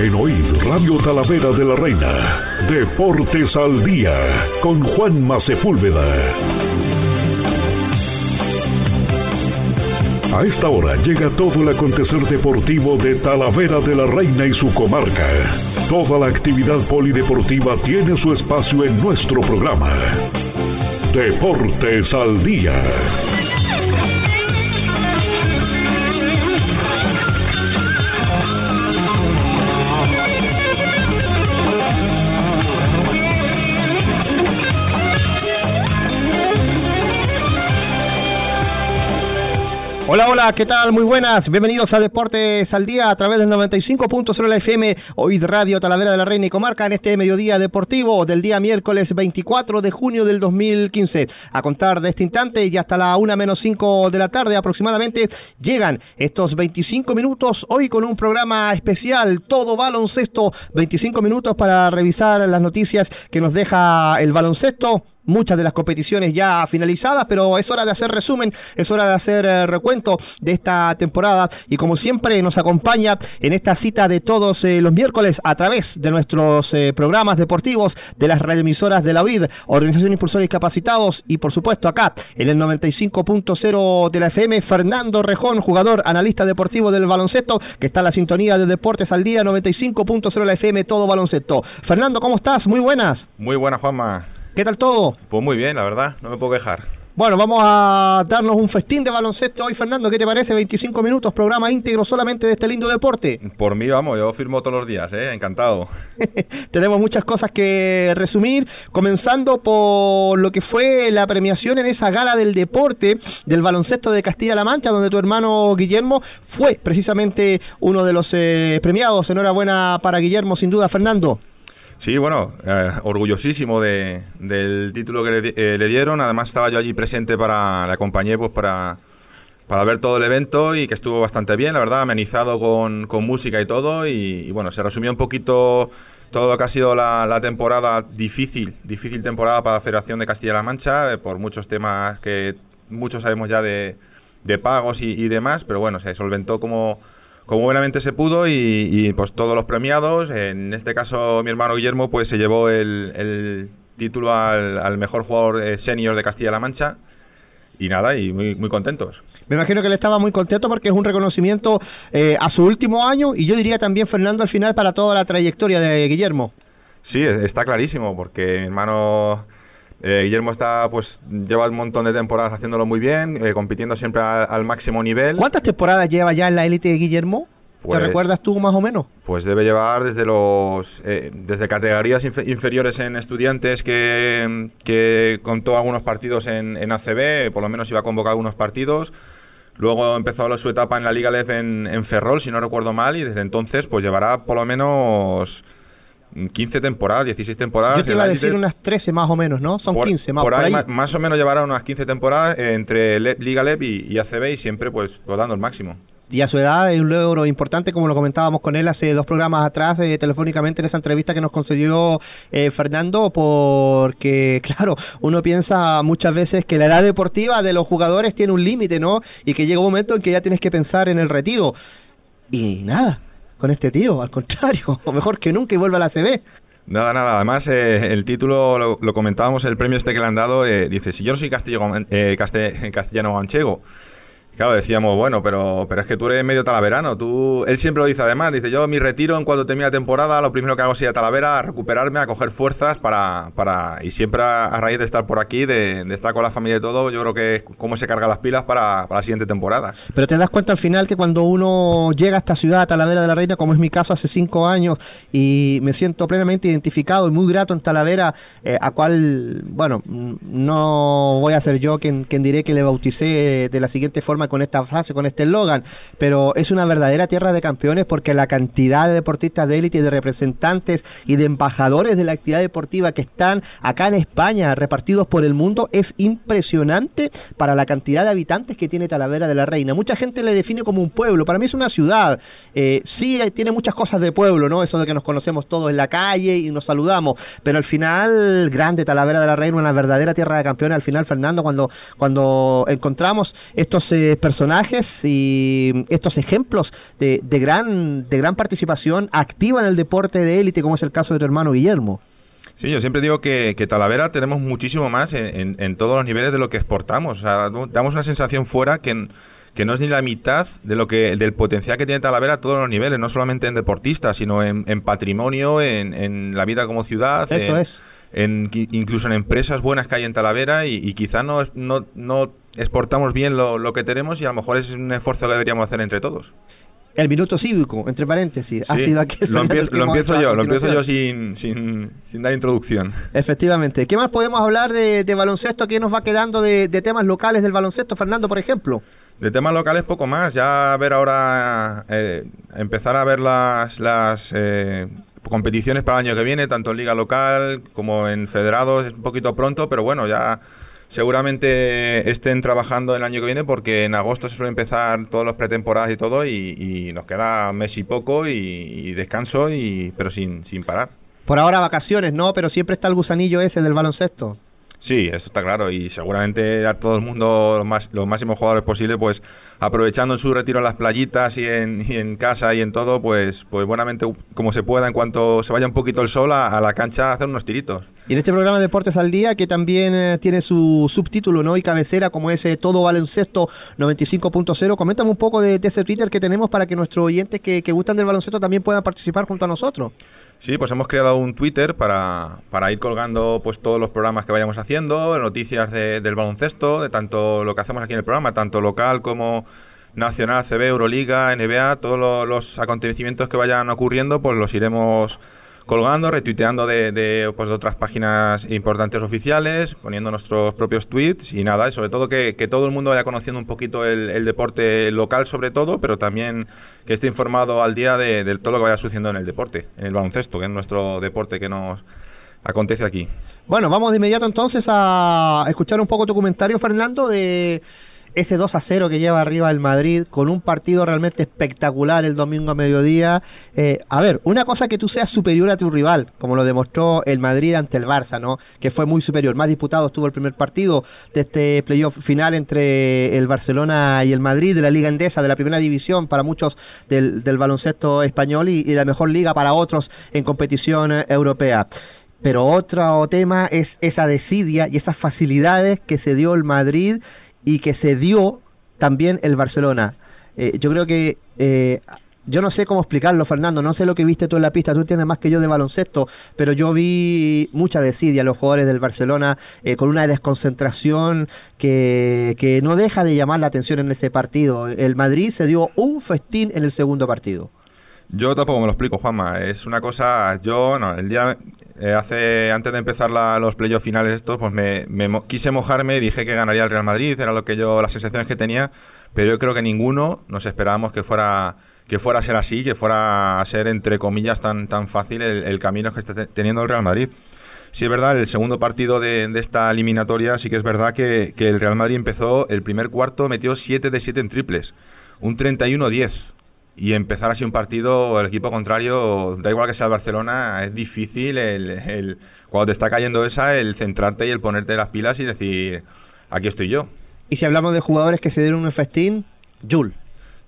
En OID Radio Talavera de la Reina, Deportes al Día, con Juan Sepúlveda. A esta hora llega todo el acontecer deportivo de Talavera de la Reina y su comarca. Toda la actividad polideportiva tiene su espacio en nuestro programa. Deportes al Día. Hola, hola, ¿qué tal? Muy buenas. Bienvenidos a Deportes al Día a través del 95.0 la FM, OID Radio Talavera de la Reina y Comarca en este mediodía deportivo del día miércoles 24 de junio del 2015. A contar de este instante y hasta la 1 menos 5 de la tarde aproximadamente llegan estos 25 minutos hoy con un programa especial, todo baloncesto, 25 minutos para revisar las noticias que nos deja el baloncesto muchas de las competiciones ya finalizadas, pero es hora de hacer resumen, es hora de hacer eh, recuento de esta temporada y como siempre nos acompaña en esta cita de todos eh, los miércoles a través de nuestros eh, programas deportivos de las radioemisoras de la UID, Organización Impulsores Capacitados y por supuesto acá en el 95.0 de la FM, Fernando Rejón, jugador, analista deportivo del baloncesto, que está en la sintonía de Deportes al Día 95.0 de la FM, todo baloncesto. Fernando, ¿cómo estás? Muy buenas. Muy buenas, Juanma. ¿Qué tal todo? Pues muy bien, la verdad, no me puedo quejar. Bueno, vamos a darnos un festín de baloncesto hoy, Fernando. ¿Qué te parece? 25 minutos, programa íntegro solamente de este lindo deporte. Por mí, vamos, yo firmo todos los días, ¿eh? encantado. Tenemos muchas cosas que resumir, comenzando por lo que fue la premiación en esa gala del deporte del baloncesto de Castilla-La Mancha, donde tu hermano Guillermo fue precisamente uno de los eh, premiados. Enhorabuena para Guillermo, sin duda, Fernando. Sí, bueno, eh, orgullosísimo de, del título que eh, le, dieron. Además estaba yo allí presente para, le acompañé pues para, para ver todo el evento y que estuvo bastante bien, la verdad, amenizado con, con música y todo. Y, bueno, se resumió un poquito todo lo que ha sido la, temporada difícil, difícil temporada para la Federación de Castilla-La Mancha, eh, por muchos temas que muchos sabemos ya de, de pagos y, y demás, pero bueno, se solventó como como buenamente se pudo y, pues todos los premiados, en este caso mi hermano Guillermo pues se llevó el, título al, mejor jugador eh, senior de Castilla-La Mancha y nada, y muy, muy contentos. Me imagino que él estaba muy contento porque es un reconocimiento eh, a su último año y yo diría también, Fernando, al final para toda la trayectoria de Guillermo. Sí, está clarísimo porque mi hermano eh, Guillermo está, pues, lleva un montón de temporadas haciéndolo muy bien, eh, compitiendo siempre al máximo nivel. ¿Cuántas temporadas lleva ya en la élite de Guillermo? ¿Te pues recuerdas tú más o menos? Pues debe llevar desde los eh, desde categorías inferiores en estudiantes que, que contó algunos partidos en, en, ACB, por lo menos iba a convocar algunos partidos. Luego empezó su etapa en la Liga LEF en, en Ferrol, si no recuerdo mal, y desde entonces pues llevará por lo menos 15 temporadas, 16 temporadas. Yo te iba a decir unas 13 más o menos, ¿no? Son 15 más. Por, ahí, Más, o menos llevará unas 15 temporadas entre Liga LEP y, ACB y siempre pues dando el máximo. Y a su edad es un logro importante, como lo comentábamos con él hace dos programas atrás, eh, telefónicamente en esa entrevista que nos concedió eh, Fernando, porque, claro, uno piensa muchas veces que la edad deportiva de los jugadores tiene un límite, ¿no? Y que llega un momento en que ya tienes que pensar en el retiro. Y nada, con este tío, al contrario, o mejor que nunca y vuelve a la CB. Nada, nada. Además, eh, el título lo, comentábamos, el premio este que le han dado, eh, dice, si yo no soy eh, castellano manchego, Claro, decíamos, bueno, pero, pero es que tú eres medio talaverano. Tú, él siempre lo dice además, dice, yo mi retiro en cuanto termine la temporada, lo primero que hago es ir a Talavera a recuperarme, a coger fuerzas para, para y siempre a, raíz de estar por aquí, de, estar con la familia y todo, yo creo que es cómo se carga las pilas para, la siguiente temporada. Pero te das cuenta al final que cuando uno llega a esta ciudad, a Talavera de la Reina, como es mi caso hace cinco años, y me siento plenamente identificado y muy grato en Talavera, eh, a cual, bueno, no voy a ser yo quien, quien diré que le bauticé de la siguiente forma con esta frase, con este eslogan, pero es una verdadera tierra de campeones porque la cantidad de deportistas de élite y de representantes y de embajadores de la actividad deportiva que están acá en España repartidos por el mundo es impresionante para la cantidad de habitantes que tiene Talavera de la Reina. Mucha gente le define como un pueblo, para mí es una ciudad. Eh, sí, tiene muchas cosas de pueblo, ¿no? Eso de que nos conocemos todos en la calle y nos saludamos, pero al final, grande Talavera de la Reina, una verdadera tierra de campeones. Al final, Fernando, cuando, cuando encontramos estos... Eh, personajes y estos ejemplos de, gran, de gran participación activa en el deporte de élite, como es el caso de tu hermano Guillermo. Sí, yo siempre digo que, Talavera tenemos muchísimo más en, todos los niveles de lo que exportamos. O sea, damos una sensación fuera que, que no es ni la mitad de lo que del potencial que tiene Talavera a todos los niveles, no solamente en deportistas, sino en, patrimonio, en, la vida como ciudad. Eso es. En, incluso en empresas buenas que hay en Talavera y, y quizá no, no, no exportamos bien lo, lo, que tenemos y a lo mejor es un esfuerzo que deberíamos hacer entre todos. El minuto cívico, entre paréntesis, ha sido aquí Lo, empiezo, lo empiezo yo, lo empiezo yo sin, sin, sin, dar introducción. Efectivamente. ¿Qué más podemos hablar de, baloncesto? ¿Qué nos va quedando de, temas locales del baloncesto, Fernando, por ejemplo? De temas locales poco más. Ya a ver ahora, eh, empezar a ver las, las eh, competiciones para el año que viene, tanto en liga local como en federados, es un poquito pronto, pero bueno, ya seguramente estén trabajando el año que viene porque en agosto se suele empezar todas las pretemporadas y todo y, nos queda mes y poco y, descanso y pero sin, sin parar. Por ahora vacaciones, ¿no? Pero siempre está el gusanillo ese del baloncesto. Sí, eso está claro. Y seguramente a todo el mundo, los, más, los máximos jugadores posibles, pues aprovechando su retiro en las playitas y en, en, casa y en todo, pues, pues buenamente como se pueda, en cuanto se vaya un poquito el sol, a, la cancha hacer unos tiritos. Y en este programa de Deportes al Día, que también eh, tiene su subtítulo ¿no? y cabecera, como ese Todo Baloncesto 95.0, coméntame un poco de, ese Twitter que tenemos para que nuestros oyentes que, gustan del baloncesto también puedan participar junto a nosotros. Sí, pues hemos creado un Twitter para, para ir colgando pues todos los programas que vayamos haciendo, noticias del baloncesto, de tanto lo que hacemos aquí en el programa, tanto local como nacional, CB, Euroliga, NBA, todos los acontecimientos que vayan ocurriendo, pues los iremos colgando, retuiteando de, pues, de, otras páginas importantes oficiales, poniendo nuestros propios tweets y nada, y sobre todo que, todo el mundo vaya conociendo un poquito el, deporte local sobre todo, pero también que esté informado al día de, de, todo lo que vaya sucediendo en el deporte, en el baloncesto, que es nuestro deporte que nos acontece aquí. Bueno, vamos de inmediato entonces a escuchar un poco tu comentario, Fernando, de ese 2 a 0 que lleva arriba el Madrid con un partido realmente espectacular el domingo a mediodía. Eh, a ver, una cosa que tú seas superior a tu rival, como lo demostró el Madrid ante el Barça, ¿no? Que fue muy superior. Más disputado estuvo el primer partido de este playoff final entre el Barcelona y el Madrid de la Liga Endesa, de la primera división para muchos del, baloncesto español y, y la mejor liga para otros en competición europea. Pero otro tema es esa desidia y esas facilidades que se dio el Madrid y que se dio también el Barcelona. Eh, yo creo que eh, yo no sé cómo explicarlo, Fernando, no sé lo que viste tú en la pista, tú entiendes más que yo de baloncesto, pero yo vi mucha desidia a los jugadores del Barcelona eh, con una desconcentración que, que no deja de llamar la atención en ese partido. El Madrid se dio un festín en el segundo partido. Yo tampoco me lo explico, Juanma. Es una cosa. Yo, no, el día. Eh, hace antes de empezar los playoffs finales estos, pues me, quise mojarme dije que ganaría el Real Madrid, era lo que yo las sensaciones que tenía, pero yo creo que ninguno nos esperábamos que fuera que fuera a ser así, que fuera a ser entre comillas tan tan fácil el, camino que está teniendo el Real Madrid. Sí es verdad, el segundo partido de, esta eliminatoria sí que es verdad que, que, el Real Madrid empezó el primer cuarto, metió 7 de 7 en triples, un 31-10 y empezar así un partido, el equipo contrario, da igual que sea el Barcelona, es difícil el, cuando te está cayendo esa, el centrarte y el ponerte las pilas y decir, aquí estoy yo. Y si hablamos de jugadores que se dieron un festín, Jul.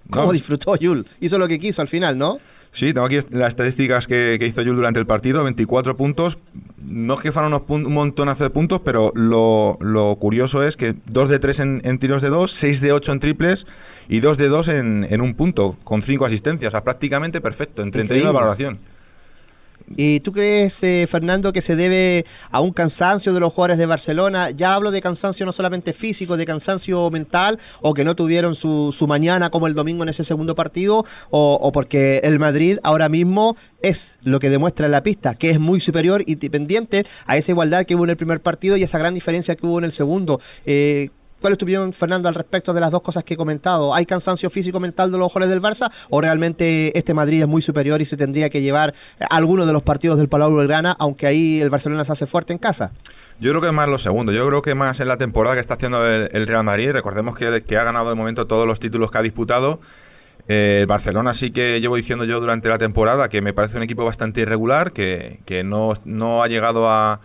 ¿Cómo disfrutó Jul? Hizo lo que quiso al final, ¿no? Sí, tengo aquí las estadísticas que, hizo Jules durante el partido, 24 puntos. No es que fueran unos un montonazo de puntos, pero lo, curioso es que 2 de 3 en, tiros de 2, 6 de 8 en triples y 2 de 2 en, en un punto, con 5 asistencias. O sea, prácticamente perfecto, en 31 de valoración. ¿Y tú crees, eh, Fernando, que se debe a un cansancio de los jugadores de Barcelona? Ya hablo de cansancio no solamente físico, de cansancio mental, o que no tuvieron su, su mañana como el domingo en ese segundo partido, o, porque el Madrid ahora mismo es lo que demuestra en la pista, que es muy superior y dependiente a esa igualdad que hubo en el primer partido y esa gran diferencia que hubo en el segundo. Eh, ¿Cuál es tu opinión, Fernando, al respecto de las dos cosas que he comentado? ¿Hay cansancio físico mental de los jugadores del Barça o realmente este Madrid es muy superior y se tendría que llevar alguno de los partidos del Palau Belgrana, aunque ahí el Barcelona se hace fuerte en casa? Yo creo que es más lo segundo. Yo creo que más en la temporada que está haciendo el, Real Madrid. Recordemos que, ha ganado de momento todos los títulos que ha disputado. Eh, el Barcelona sí que llevo diciendo yo durante la temporada que me parece un equipo bastante irregular, que, no ha llegado a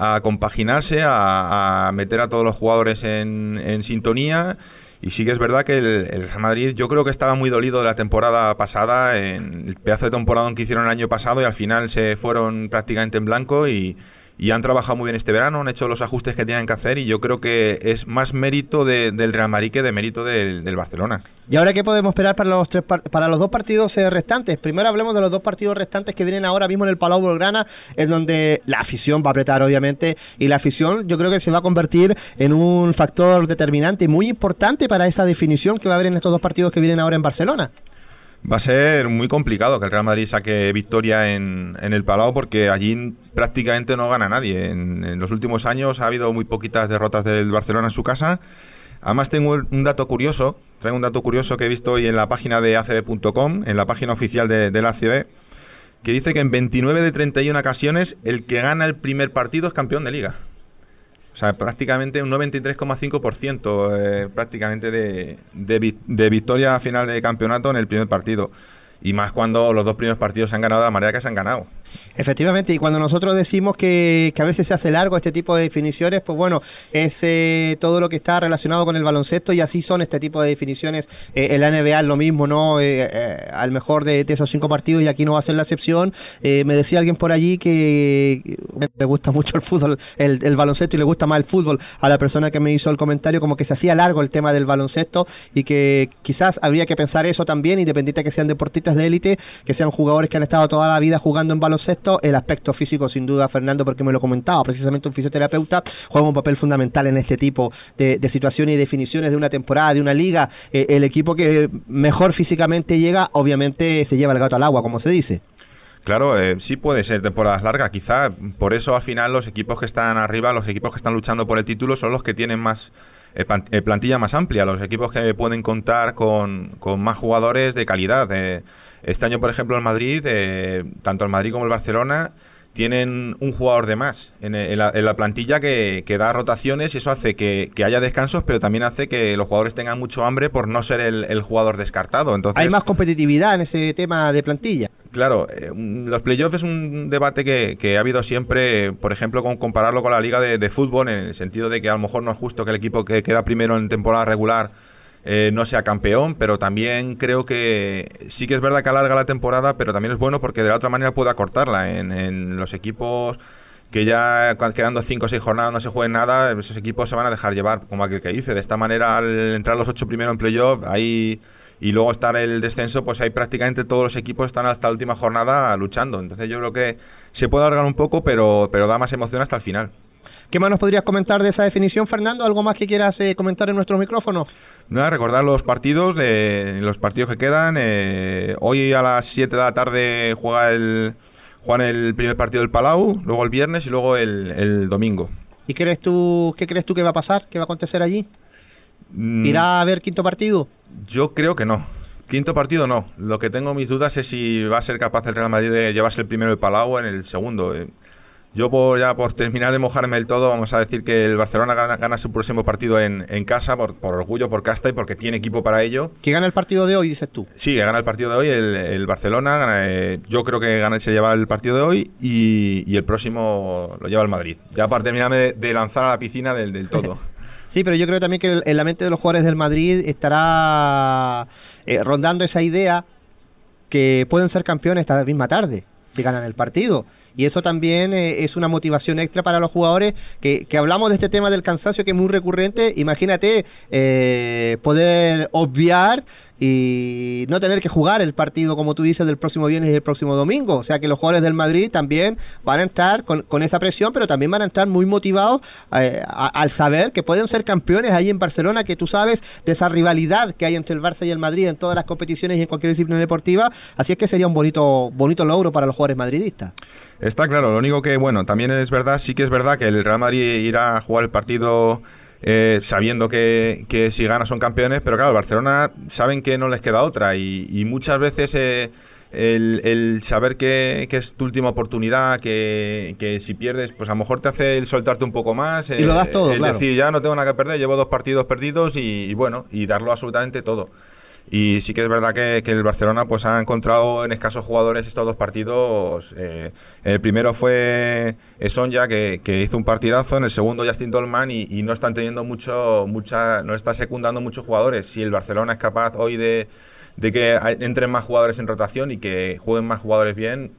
a compaginarse, a, meter a todos los jugadores en, sintonía. Y sí que es verdad que el, Real Madrid yo creo que estaba muy dolido de la temporada pasada, en el pedazo de temporada que hicieron el año pasado y al final se fueron prácticamente en blanco y, y han trabajado muy bien este verano, han hecho los ajustes que tienen que hacer y yo creo que es más mérito del Real Madrid que de mérito del, Barcelona. ¿Y ahora qué podemos esperar para los tres para los dos partidos eh, restantes? Primero hablemos de los dos partidos restantes que vienen ahora mismo en el Palau Volgrana, en donde la afición va a apretar obviamente y la afición yo creo que se va a convertir en un factor determinante muy importante para esa definición que va a haber en estos dos partidos que vienen ahora en Barcelona. Va a ser muy complicado que el Real Madrid saque victoria en, el Palau porque allí prácticamente no gana nadie. En, los últimos años ha habido muy poquitas derrotas del Barcelona en su casa. Además tengo un dato curioso, traigo un dato curioso que he visto hoy en la página de acb.com, en la página oficial de, la ACB, que dice que en 29 de 31 ocasiones el que gana el primer partido es campeón de liga. O sea, prácticamente un 93,5% eh, prácticamente de, de, de victoria final de campeonato en el primer partido. Y más cuando los dos primeros partidos se han ganado de la manera que se han ganado. Efectivamente, y cuando nosotros decimos que, a veces se hace largo este tipo de definiciones, pues bueno, es eh, todo lo que está relacionado con el baloncesto y así son este tipo de definiciones. Eh, el NBA es lo mismo, ¿no? Eh, al mejor de, esos cinco partidos y aquí no va a ser la excepción. me decía alguien por allí que le gusta mucho el fútbol, el, baloncesto y le gusta más el fútbol a la persona que me hizo el comentario, como que se hacía largo el tema del baloncesto y que quizás habría que pensar eso también, independiente de que sean deportistas de élite, que sean jugadores que han estado toda la vida jugando en baloncesto baloncesto, el aspecto físico, sin duda, Fernando, porque me lo comentaba, precisamente un fisioterapeuta juega un papel fundamental en este tipo de, situaciones y definiciones de una temporada, de una liga. Eh, el equipo que mejor físicamente llega, obviamente se lleva el gato al agua, como se dice. Claro, eh, sí puede ser temporadas largas, quizá por eso al final los equipos que están arriba, los equipos que están luchando por el título son los que tienen más eh, plantilla más amplia, los equipos que pueden contar con, con más jugadores de calidad. Este año, por ejemplo, el Madrid, eh, tanto el Madrid como el Barcelona, tienen un jugador de más en, la, plantilla que, da rotaciones y eso hace que, haya descansos, pero también hace que los jugadores tengan mucho hambre por no ser el, jugador descartado. Entonces, Hay más competitividad en ese tema de plantilla. Claro, eh, los playoffs es un debate que, ha habido siempre, por ejemplo, con compararlo con la liga de, de fútbol, en el sentido de que a lo mejor no es justo que el equipo que queda primero en temporada regular eh, no sea campeón, pero también creo que sí que es verdad que alarga la temporada, pero también es bueno porque de la otra manera puede acortarla. En, los equipos que ya quedando 5 o 6 jornadas no se jueguen nada, esos equipos se van a dejar llevar, como aquel que dice. De esta manera, al entrar los 8 primeros en playoff, ahí y luego estar el descenso, pues ahí prácticamente todos los equipos están hasta la última jornada luchando. Entonces yo creo que se puede alargar un poco, pero, pero da más emoción hasta el final. ¿Qué más nos podrías comentar de esa definición, Fernando? ¿Algo más que quieras eh, comentar en nuestros micrófonos? Nada, recordar los partidos, los partidos que quedan. Eh, hoy a las 7 de la tarde juega el, juegan el primer partido del Palau, luego el viernes y luego el, domingo. ¿Y crees tú, qué crees tú que va a pasar? ¿Qué va a acontecer allí? Mm. ¿Irá a haber quinto partido? Yo creo que no. Quinto partido no. Lo que tengo mis dudas es si va a ser capaz el Real Madrid de llevarse el primero del Palau en el segundo. Yo por, ya por terminar de mojarme el todo, vamos a decir que el Barcelona gana, su próximo partido en, casa por, orgullo, por casta y porque tiene equipo para ello. ¿Que gana el partido de hoy, dices tú? Sí, que gana el partido de hoy. El, Barcelona, eh, yo creo que gana, se lleva el partido de hoy y, el próximo lo lleva el Madrid. Ya para terminarme de, lanzar a la piscina del, todo. Sí, pero yo creo también que en la mente de los jugadores del Madrid estará eh, rondando esa idea que pueden ser campeones esta misma tarde si ganan el partido. Y eso también eh, es una motivación extra para los jugadores que, hablamos de este tema del cansancio que es muy recurrente. Imagínate eh, poder obviar y no tener que jugar el partido, como tú dices, del próximo viernes y el próximo domingo. O sea que los jugadores del Madrid también van a entrar con, esa presión, pero también van a estar muy motivados eh, al saber que pueden ser campeones ahí en Barcelona, que tú sabes de esa rivalidad que hay entre el Barça y el Madrid en todas las competiciones y en cualquier disciplina deportiva. Así es que sería un bonito, bonito logro para los jugadores madridistas. Está claro, lo único que, bueno, también es verdad, sí que es verdad que el Real Madrid irá a jugar el partido eh, sabiendo que, si gana son campeones, pero claro, Barcelona saben que no les queda otra y, muchas veces eh, el, saber que, es tu última oportunidad, que, si pierdes, pues a lo mejor te hace el soltarte un poco más. y lo das todo, el decir, ya no tengo nada que perder, llevo dos partidos perdidos y, bueno, y darlo absolutamente todo. Y sí que es verdad que, el Barcelona pues ha encontrado en escasos jugadores estos dos partidos. Eh, el primero fue Sonja, que, que, hizo un partidazo. En el segundo Justin Dolman y, no están teniendo mucho, mucha, no está secundando muchos jugadores. Si el Barcelona es capaz hoy de, de que entren más jugadores en rotación y que jueguen más jugadores bien,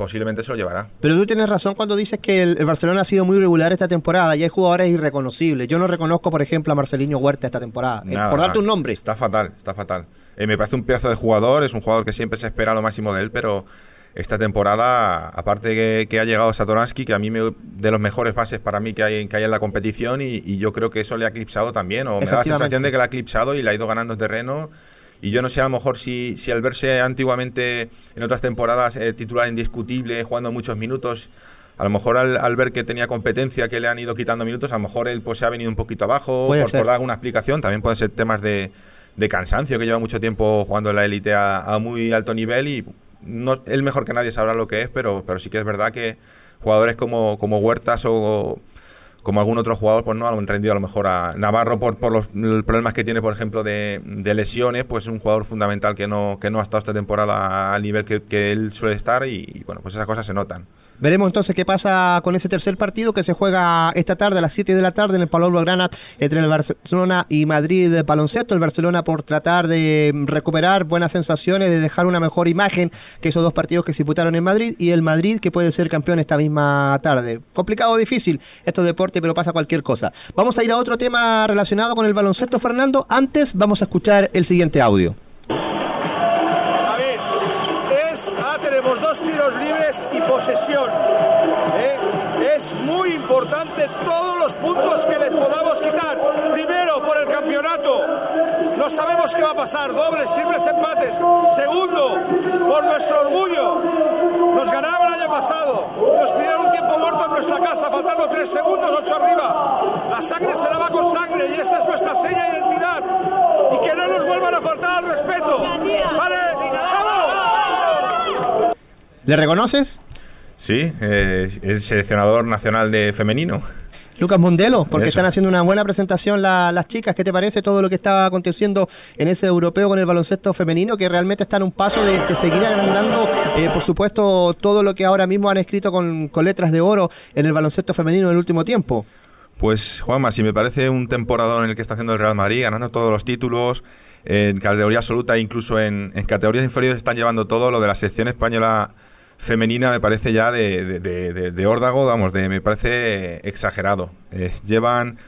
posiblemente se lo llevará. Pero tú tienes razón cuando dices que el, Barcelona ha sido muy regular esta temporada y hay jugadores irreconocibles. Yo no reconozco, por ejemplo, a Marcelinho Huerta esta temporada. Eh, por darte un nombre. Está fatal, está fatal. Eh, me parece un pedazo de jugador, es un jugador que siempre se espera lo máximo de él, pero esta temporada, aparte que, que ha llegado Satoransky, que a mí me, de los mejores bases para mí que hay, que hay en la competición, y, yo creo que eso le ha eclipsado también, o me da la sensación de que le ha eclipsado y le ha ido ganando terreno y yo no sé a lo mejor si, si al verse antiguamente en otras temporadas eh, titular indiscutible, jugando muchos minutos, a lo mejor al, ver que tenía competencia, que le han ido quitando minutos, a lo mejor él pues se ha venido un poquito abajo, por, dar alguna explicación, también pueden ser temas de, de, cansancio, que lleva mucho tiempo jugando en la élite a, muy alto nivel y no, él mejor que nadie sabrá lo que es, pero, pero sí que es verdad que jugadores como, como Huertas o como algún otro jugador, pues no han rendido a lo mejor a Navarro por, por los problemas que tiene, por ejemplo, de, lesiones, pues es un jugador fundamental que no, que no ha estado esta temporada al nivel que, que él suele estar y, bueno, pues esas cosas se notan. Veremos entonces qué pasa con ese tercer partido que se juega esta tarde a las 7 de la tarde en el Palau Blaugrana entre el Barcelona y Madrid de baloncesto. El Barcelona por tratar de recuperar buenas sensaciones, de dejar una mejor imagen que esos dos partidos que disputaron en Madrid y el Madrid que puede ser campeón esta misma tarde. Complicado, difícil estos deportes, pero pasa cualquier cosa. Vamos a ir a otro tema relacionado con el baloncesto, Fernando. Antes vamos a escuchar el siguiente audio. Tenemos dos tiros libres y posesión. ¿eh? Es muy importante todos los puntos que les podamos quitar. Primero, por el campeonato. No sabemos qué va a pasar. Dobles, triples empates. Segundo, por nuestro orgullo. Nos ganaban el año pasado. Nos pidieron un tiempo muerto en nuestra casa, faltando tres segundos, ocho arriba. La sangre se lava con sangre y esta es nuestra seña de identidad. Y que no nos vuelvan a faltar al respeto. ¿Vale? ¿Le reconoces? Sí, eh, el seleccionador nacional de femenino. Lucas Mondelo, porque están haciendo una buena presentación las chicas. ¿Qué te parece todo lo que está aconteciendo en ese europeo con el baloncesto femenino? Que realmente está en un paso de, seguir agrandando, eh, por supuesto, todo lo que ahora mismo han escrito con, con, letras de oro en el baloncesto femenino en el último tiempo. Pues, Juanma, si me parece un temporada en el que está haciendo el Real Madrid, ganando todos los títulos, en categoría absoluta, incluso en, en categorías inferiores, están llevando todo lo de la sección española femenina me parece ya de, de, órdago, vamos, de, me parece exagerado. Eh, llevan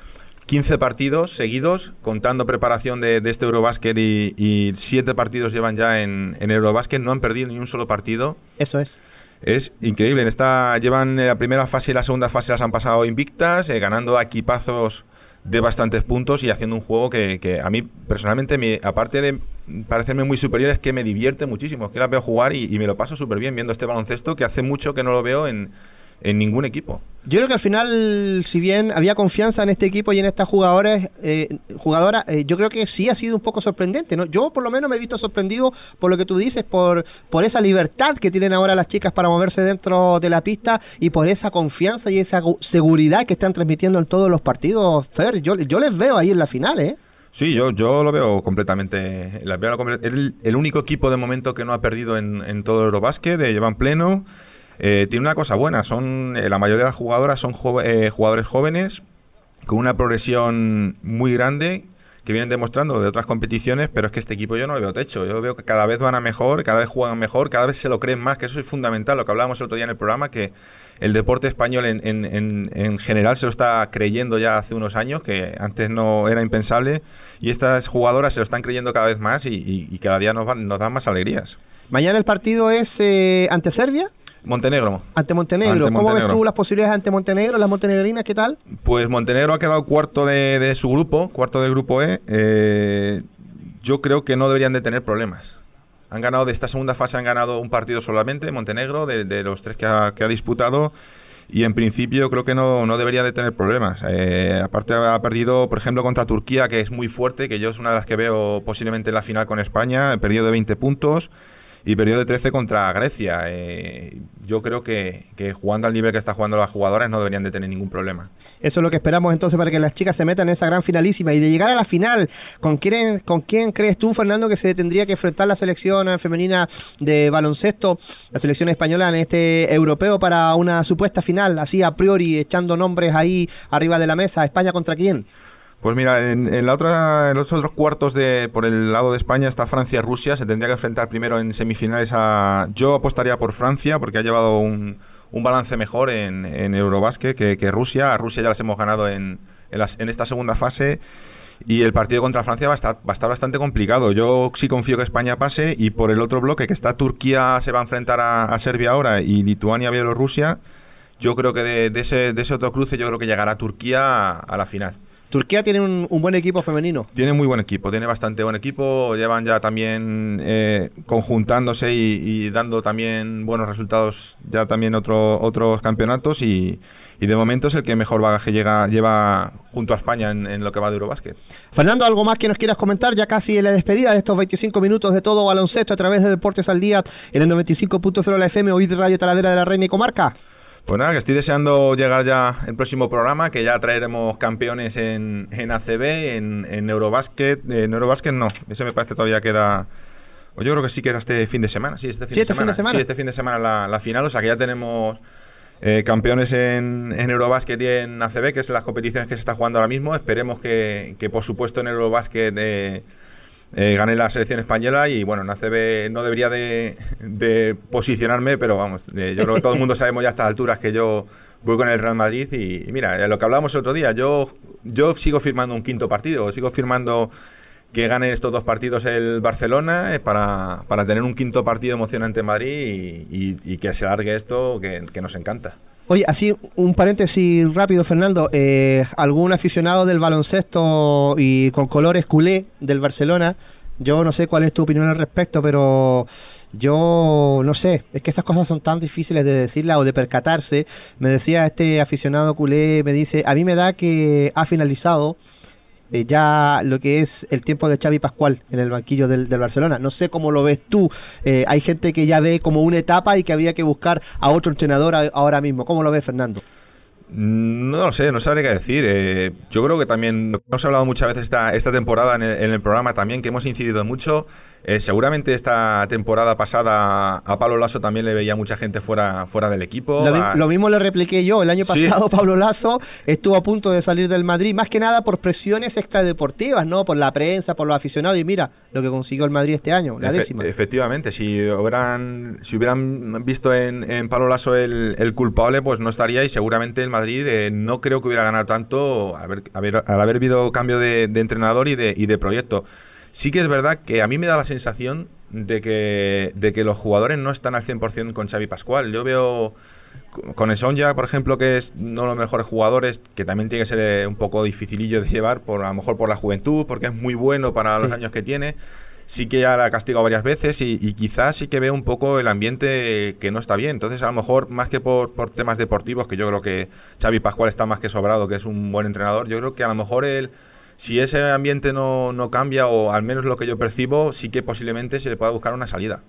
15 partidos seguidos, contando preparación de, este Eurobásquet y, y 7 partidos llevan ya en, en Eurobásquet, no han perdido ni un solo partido. Eso es. Es increíble, en esta llevan la primera fase y la segunda fase las han pasado invictas, eh, ganando equipazos de bastantes puntos y haciendo un juego que, que a mí personalmente, me, aparte de parecerme muy superior, es que me divierte muchísimo, que la veo jugar y, me lo paso súper bien viendo este baloncesto que hace mucho que no lo veo en, en ningún equipo. Yo creo que al final, si bien había confianza en este equipo y en estas eh, jugadoras, eh, yo creo que sí ha sido un poco sorprendente. ¿no? Yo por lo menos me he visto sorprendido por lo que tú dices, por, por esa libertad que tienen ahora las chicas para moverse dentro de la pista y por esa confianza y esa seguridad que están transmitiendo en todos los partidos. Fer, yo, yo les veo ahí en la final, ¿eh? Sí, yo, yo lo veo completamente. La el, el, único equipo de momento que no ha perdido en, en todo el Eurobásquet, llevan pleno. Eh, tiene una cosa buena, son eh, la mayoría de las jugadoras son eh, jugadores jóvenes con una progresión muy grande que vienen demostrando de otras competiciones, pero es que este equipo yo no lo veo techo. Yo veo que cada vez van a mejor, cada vez juegan mejor, cada vez se lo creen más, que eso es fundamental, lo que hablábamos el otro día en el programa, que el deporte español en, en, en, general se lo está creyendo ya hace unos años, que antes no era impensable, y estas jugadoras se lo están creyendo cada vez más y, cada día nos, nos dan más alegrías. Mañana el partido es ante Serbia. Montenegro. Ante Montenegro. ¿Cómo ves tú las posibilidades ante Montenegro, las montenegrinas, qué tal? Pues Montenegro ha quedado cuarto de, su grupo, cuarto del grupo E. Eh, yo creo que no deberían de tener problemas. Han ganado de esta segunda fase, han ganado un partido solamente, Montenegro, de, los tres que ha, disputado. Y en principio creo que no, no debería de tener problemas. Eh, aparte ha perdido, por ejemplo, contra Turquía, que es muy fuerte, que yo es una de las que veo posiblemente en la final con España. Ha perdido de 20 puntos y perdió de 13 contra Grecia. Eh, yo creo que, jugando al nivel que está jugando las jugadoras no deberían de tener ningún problema. Eso es lo que esperamos entonces para que las chicas se metan en esa gran finalísima y de llegar a la final. ¿Con quién, con quién crees tú, Fernando, que se tendría que enfrentar la selección femenina de baloncesto, la selección española en este europeo para una supuesta final, así a priori, echando nombres ahí arriba de la mesa? ¿España contra quién? Pues mira, en, la otra, en los otros cuartos de por el lado de España está Francia-Rusia. Se tendría que enfrentar primero en semifinales a. Yo apostaría por Francia porque ha llevado un, balance mejor en, en Eurobásquet que, Rusia. A Rusia ya las hemos ganado en, en, esta segunda fase. Y el partido contra Francia va a, estar, va a estar bastante complicado. Yo sí confío que España pase. Y por el otro bloque, que está Turquía, se va a enfrentar a, Serbia ahora y Lituania-Bielorrusia. Yo creo que de, ese, de ese otro cruce, yo creo que llegará Turquía a la final. Turquía tiene un, buen equipo femenino. Tiene muy buen equipo, tiene bastante buen equipo. Llevan ya también eh, conjuntándose y, dando también buenos resultados ya también otro, otros campeonatos y, de momento es el que mejor bagaje llega, lleva junto a España en, lo que va de Eurobásquet. Fernando, ¿algo más que nos quieras comentar? Ya casi en la despedida de estos 25 minutos de todo baloncesto a través de Deportes al Día en el 95.0 de la FM, hoy de Radio Talavera de la Reina y Comarca. Pues nada, que estoy deseando llegar ya el próximo programa, que ya traeremos campeones en, en ACB, en, en Eurobasket. En Eurobasket no, ese me parece todavía queda... Pues yo creo que sí que era este fin de semana. Sí, este fin, de, este semana. Sí, este fin de semana la, final. O sea que ya tenemos eh, campeones en, en Eurobasket y en ACB, que son las competiciones que se está jugando ahora mismo. Esperemos que, que por supuesto en Eurobasket... Eh, eh, gané la selección española y bueno, en ACB no debería de, posicionarme, pero vamos, eh, yo creo que todo el mundo sabemos ya a estas alturas que yo voy con el Real Madrid y, mira, lo que hablábamos el otro día, yo, yo sigo firmando un quinto partido, sigo firmando que gane estos dos partidos el Barcelona eh, para, para tener un quinto partido emocionante en Madrid y, que se largue esto que nos encanta. Oye, así un paréntesis rápido, Fernando. Eh, ¿Algún aficionado del baloncesto y con colores culé del Barcelona? Yo no sé cuál es tu opinión al respecto, pero yo no sé, es que esas cosas son tan difíciles de decirlas o de percatarse. Me decía este aficionado culé, me dice, a mí me da que ha finalizado eh, ya lo que es el tiempo de Xavi Pascual en el banquillo del, Barcelona. No sé cómo lo ves tú. Eh, hay gente que ya ve como una etapa y que habría que buscar a otro entrenador ahora mismo. ¿Cómo lo ves, Fernando? No lo sé, no sabría qué decir. Eh, yo creo que también hemos hablado muchas veces esta, esta temporada en el, programa también, que hemos incidido mucho. Eh, seguramente esta temporada pasada a Pablo Lasso también le veía mucha gente fuera, fuera del equipo. Lo, mismo le repliqué yo. El año pasado Pablo Lasso estuvo a punto de salir del Madrid, más que nada por presiones extradeportivas, ¿no? Por la prensa, por los aficionados. Y mira lo que consiguió el Madrid este año, la décima. Efectivamente, si hubieran, si hubieran visto en, en Pablo Lasso el, el culpable, pues no estaría y seguramente el Madrid eh, no creo que hubiera ganado tanto al haber, al haber habido cambio de, entrenador y de, y de proyecto. Sí que es verdad que a mí me da la sensación de que, de que los jugadores no están al 100% con Xavi Pascual. Yo veo con el Sonja, por ejemplo, que es uno de los mejores jugadores, que también tiene que ser eh, un poco dificilillo de llevar, por, a lo mejor por la juventud, porque es muy bueno para los años que tiene sí que ya la ha castigado varias veces y, quizás sí que ve un poco el ambiente que no está bien. Entonces, a lo mejor, más que por, temas deportivos, que yo creo que Xavi Pascual está más que sobrado, que es un buen entrenador, yo creo que a lo mejor él, si ese ambiente no, no cambia, o al menos lo que yo percibo, sí que posiblemente se le pueda buscar una salida.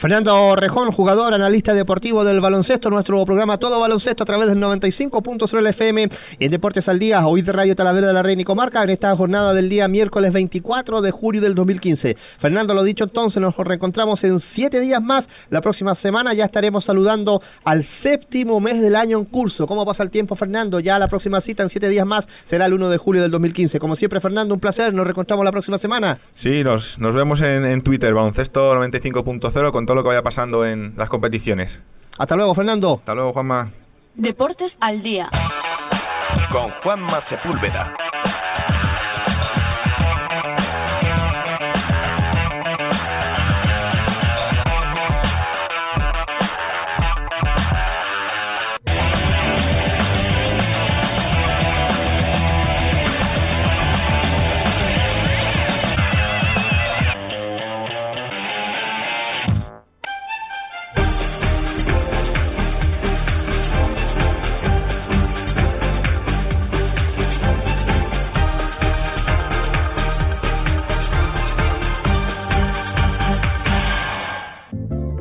Fernando Rejón, jugador, analista deportivo del baloncesto, nuestro programa Todo Baloncesto a través del 95.0 FM en Deportes al Día, hoy de Radio Talavera de la Reina y Comarca, en esta jornada del día miércoles 24 de julio del 2015. Fernando, lo dicho entonces, nos reencontramos en siete días más. La próxima semana ya estaremos saludando al séptimo mes del año en curso. ¿Cómo pasa el tiempo, Fernando? Ya la próxima cita en siete días más será el 1 de julio del 2015. Como siempre, Fernando, un placer. Nos reencontramos la próxima semana. Sí, nos, nos vemos en, en Twitter, baloncesto 95.0 con todo lo que vaya pasando en las competiciones. Hasta luego, Fernando. Hasta luego, Juanma. Deportes al día. Con Juanma Sepúlveda.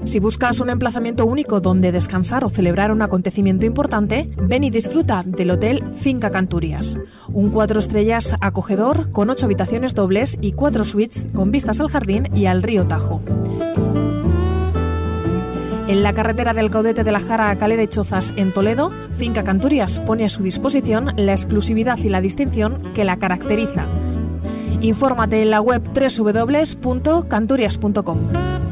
Si buscas un emplazamiento único donde descansar o celebrar un acontecimiento importante, ven y disfruta del Hotel Finca Canturias. Un cuatro estrellas acogedor con ocho habitaciones dobles y cuatro suites con vistas al jardín y al río Tajo. En la carretera del Caudete de la Jara a Calera y Chozas, en Toledo, Finca Canturias pone a su disposición la exclusividad y la distinción que la caracteriza. Infórmate en la web www.canturias.com.